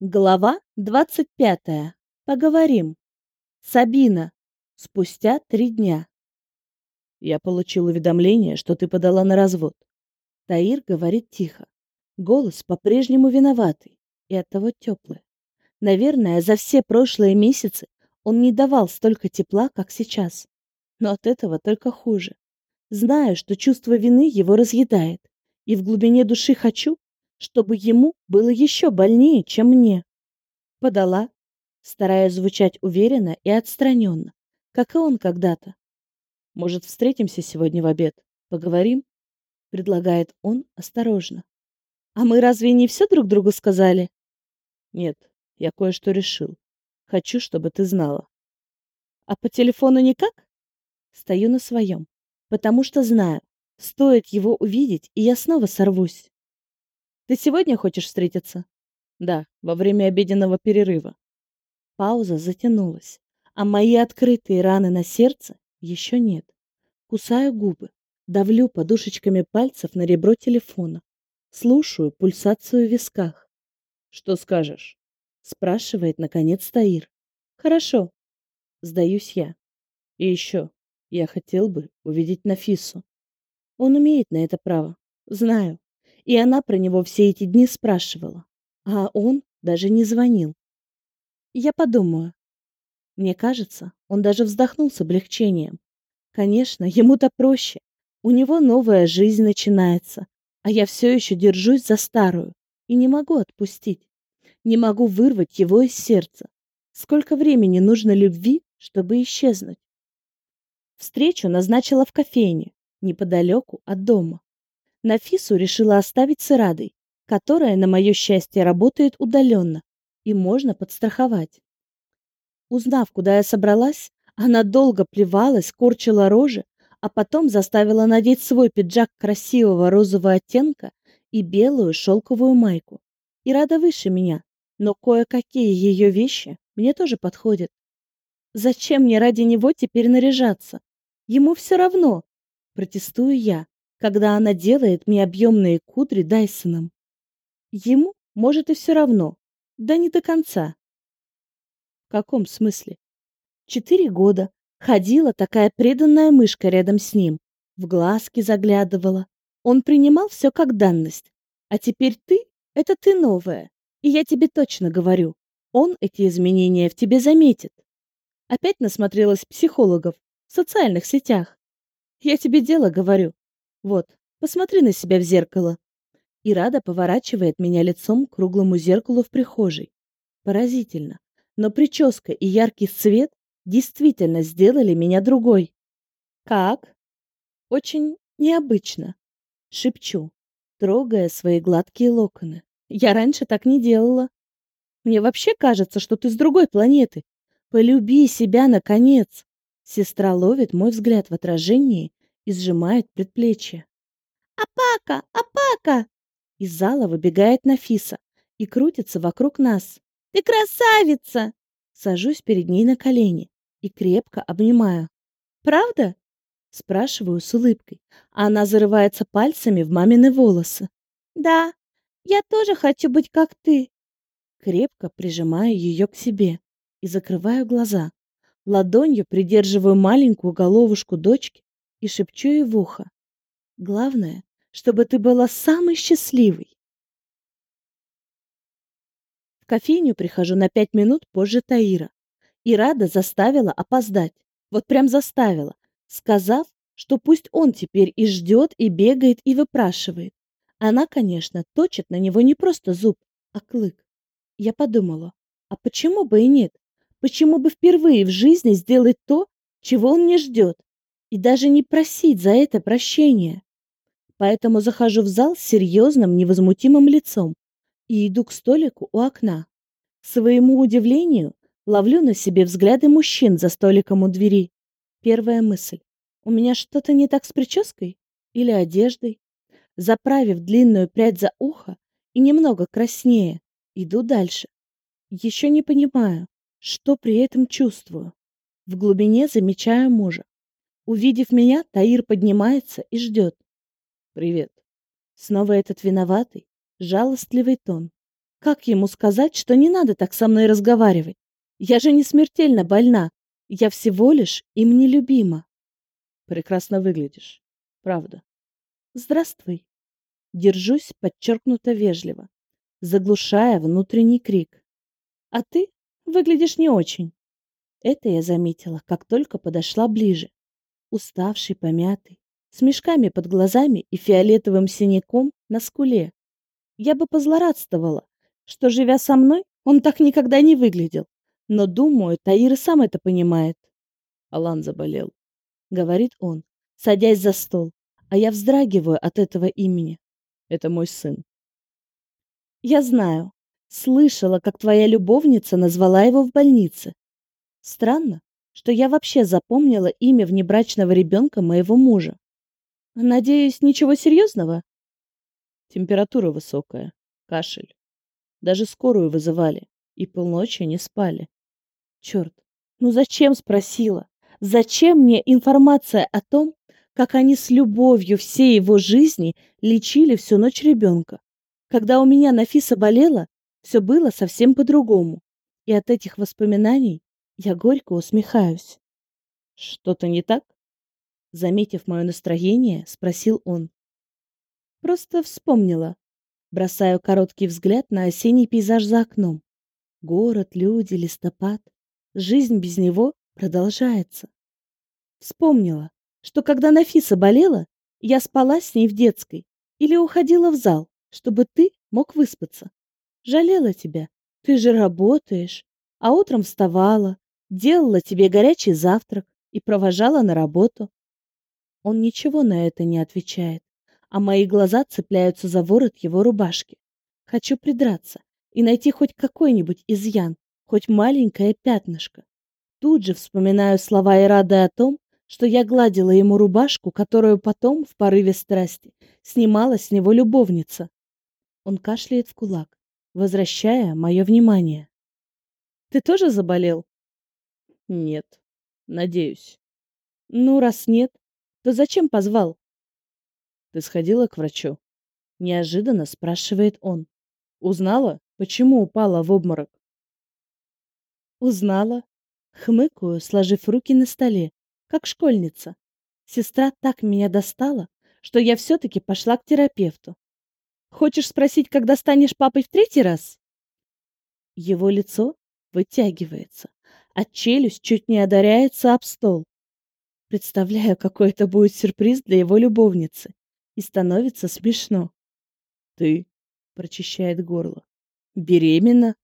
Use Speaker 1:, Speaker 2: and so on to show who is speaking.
Speaker 1: Глава двадцать пятая. Поговорим. Сабина. Спустя три дня. Я получил уведомление, что ты подала на развод. Таир говорит тихо. Голос по-прежнему виноватый и оттого теплый. Наверное, за все прошлые месяцы он не давал столько тепла, как сейчас. Но от этого только хуже. Знаю, что чувство вины его разъедает, и в глубине души хочу, чтобы ему было еще больнее, чем мне. Подала, стараясь звучать уверенно и отстраненно, как и он когда-то. «Может, встретимся сегодня в обед? Поговорим?» — предлагает он осторожно. «А мы разве не все друг другу сказали?» «Нет, я кое-что решил. Хочу, чтобы ты знала». «А по телефону никак?» Стою на своем, потому что знаю, стоит его увидеть, и я снова сорвусь. Ты сегодня хочешь встретиться? Да, во время обеденного перерыва. Пауза затянулась, а мои открытые раны на сердце еще нет. Кусаю губы, давлю подушечками пальцев на ребро телефона. Слушаю пульсацию в висках. «Что скажешь?» — спрашивает, наконец, Таир. «Хорошо». Сдаюсь я. И еще, я хотел бы увидеть Нафису. Он умеет на это право. Знаю и она про него все эти дни спрашивала, а он даже не звонил. Я подумаю. Мне кажется, он даже вздохнул с облегчением. Конечно, ему-то проще. У него новая жизнь начинается, а я все еще держусь за старую и не могу отпустить. Не могу вырвать его из сердца. Сколько времени нужно любви, чтобы исчезнуть? Встречу назначила в кофейне, неподалеку от дома. Нафису решила оставить с которая, на мое счастье, работает удаленно, и можно подстраховать. Узнав, куда я собралась, она долго плевалась, корчила рожи, а потом заставила надеть свой пиджак красивого розового оттенка и белую шелковую майку. И рада выше меня, но кое-какие ее вещи мне тоже подходят. Зачем мне ради него теперь наряжаться? Ему все равно, протестую я, когда она делает мне объемные кудри Дайсоном. Ему, может, и все равно. Да не до конца. В каком смысле? Четыре года ходила такая преданная мышка рядом с ним, в глазки заглядывала. Он принимал все как данность. А теперь ты — это ты новая. И я тебе точно говорю, он эти изменения в тебе заметит. Опять насмотрелась психологов в социальных сетях. Я тебе дело говорю. Вот, посмотри на себя в зеркало. И Рада поворачивает меня лицом к круглому зеркалу в прихожей. Поразительно. Но прическа и яркий цвет действительно сделали меня другой. Как? Очень необычно. Шепчу, трогая свои гладкие локоны. Я раньше так не делала. Мне вообще кажется, что ты с другой планеты. Полюби себя, наконец. Сестра ловит мой взгляд в отражении и сжимает предплечье. «Апака! Апака!» Из зала выбегает Нафиса и крутится вокруг нас. «Ты красавица!» Сажусь перед ней на колени и крепко обнимаю. «Правда?» Спрашиваю с улыбкой, а она зарывается пальцами в мамины волосы. «Да, я тоже хочу быть как ты!» Крепко прижимаю ее к себе и закрываю глаза. Ладонью придерживаю маленькую головушку дочки и шепчу ей в ухо. Главное, чтобы ты была самой счастливой. В кофейню прихожу на пять минут позже Таира. И Рада заставила опоздать. Вот прям заставила, сказав, что пусть он теперь и ждет, и бегает, и выпрашивает. Она, конечно, точит на него не просто зуб, а клык. Я подумала, а почему бы и нет? Почему бы впервые в жизни сделать то, чего он не ждет? И даже не просить за это прощения. Поэтому захожу в зал с серьезным, невозмутимым лицом и иду к столику у окна. К своему удивлению, ловлю на себе взгляды мужчин за столиком у двери. Первая мысль. У меня что-то не так с прической или одеждой? Заправив длинную прядь за ухо и немного краснее, иду дальше. Еще не понимаю, что при этом чувствую. В глубине замечаю мужа. Увидев меня, Таир поднимается и ждет. «Привет». Снова этот виноватый, жалостливый тон. Как ему сказать, что не надо так со мной разговаривать? Я же не смертельно больна. Я всего лишь им нелюбима.
Speaker 2: Прекрасно выглядишь. Правда.
Speaker 1: Здравствуй. Держусь подчеркнуто вежливо, заглушая внутренний крик. А ты выглядишь не очень. Это я заметила, как только подошла ближе. Уставший, помятый, с мешками под глазами и фиолетовым синяком на скуле. Я бы позлорадствовала, что, живя со мной, он так никогда не выглядел. Но, думаю, Таир сам это понимает.
Speaker 2: Алан заболел, —
Speaker 1: говорит он, садясь за стол, а я вздрагиваю от этого имени.
Speaker 2: Это мой сын.
Speaker 1: Я знаю. Слышала, как твоя любовница назвала его в больнице. Странно, что я вообще запомнила имя внебрачного ребенка моего мужа. Надеюсь, ничего серьезного?
Speaker 2: Температура высокая, кашель. Даже скорую вызывали и полночи не спали.
Speaker 1: Черт, ну зачем спросила? Зачем мне информация о том, как они с любовью всей его жизни лечили всю ночь ребенка? Когда у меня Нафиса болела, все было совсем по-другому. И от этих воспоминаний я горько усмехаюсь.
Speaker 2: Что-то не так?
Speaker 1: Заметив мое настроение, спросил он. Просто вспомнила. Бросаю короткий взгляд на осенний пейзаж за окном. Город, люди, листопад. Жизнь без него продолжается. Вспомнила, что когда Нафиса болела, я спала с ней в детской или уходила в зал, чтобы ты мог выспаться. Жалела тебя. Ты же работаешь. А утром вставала, делала тебе горячий завтрак и провожала на работу. Он ничего на это не отвечает, а мои глаза цепляются за ворот его рубашки. Хочу придраться и найти хоть какой-нибудь изъян, хоть маленькое пятнышко. Тут же вспоминаю слова Ирады о том, что я гладила ему рубашку, которую потом, в порыве страсти, снимала с него любовница. Он кашляет в кулак, возвращая мое внимание. «Ты тоже заболел?»
Speaker 2: «Нет, надеюсь».
Speaker 1: «Ну, раз нет, то зачем позвал?
Speaker 2: Ты сходила к врачу?
Speaker 1: Неожиданно спрашивает он.
Speaker 2: Узнала, почему упала в обморок?
Speaker 1: Узнала. Хмыкаю, сложив руки на столе, как школьница. Сестра так меня достала, что я все-таки пошла к терапевту. Хочешь спросить, когда станешь папой в третий раз? Его лицо вытягивается, а челюсть чуть не одаряется об стол. Представляю, какой это будет сюрприз для его любовницы. И становится смешно.
Speaker 2: Ты, прочищает горло,
Speaker 1: беременна?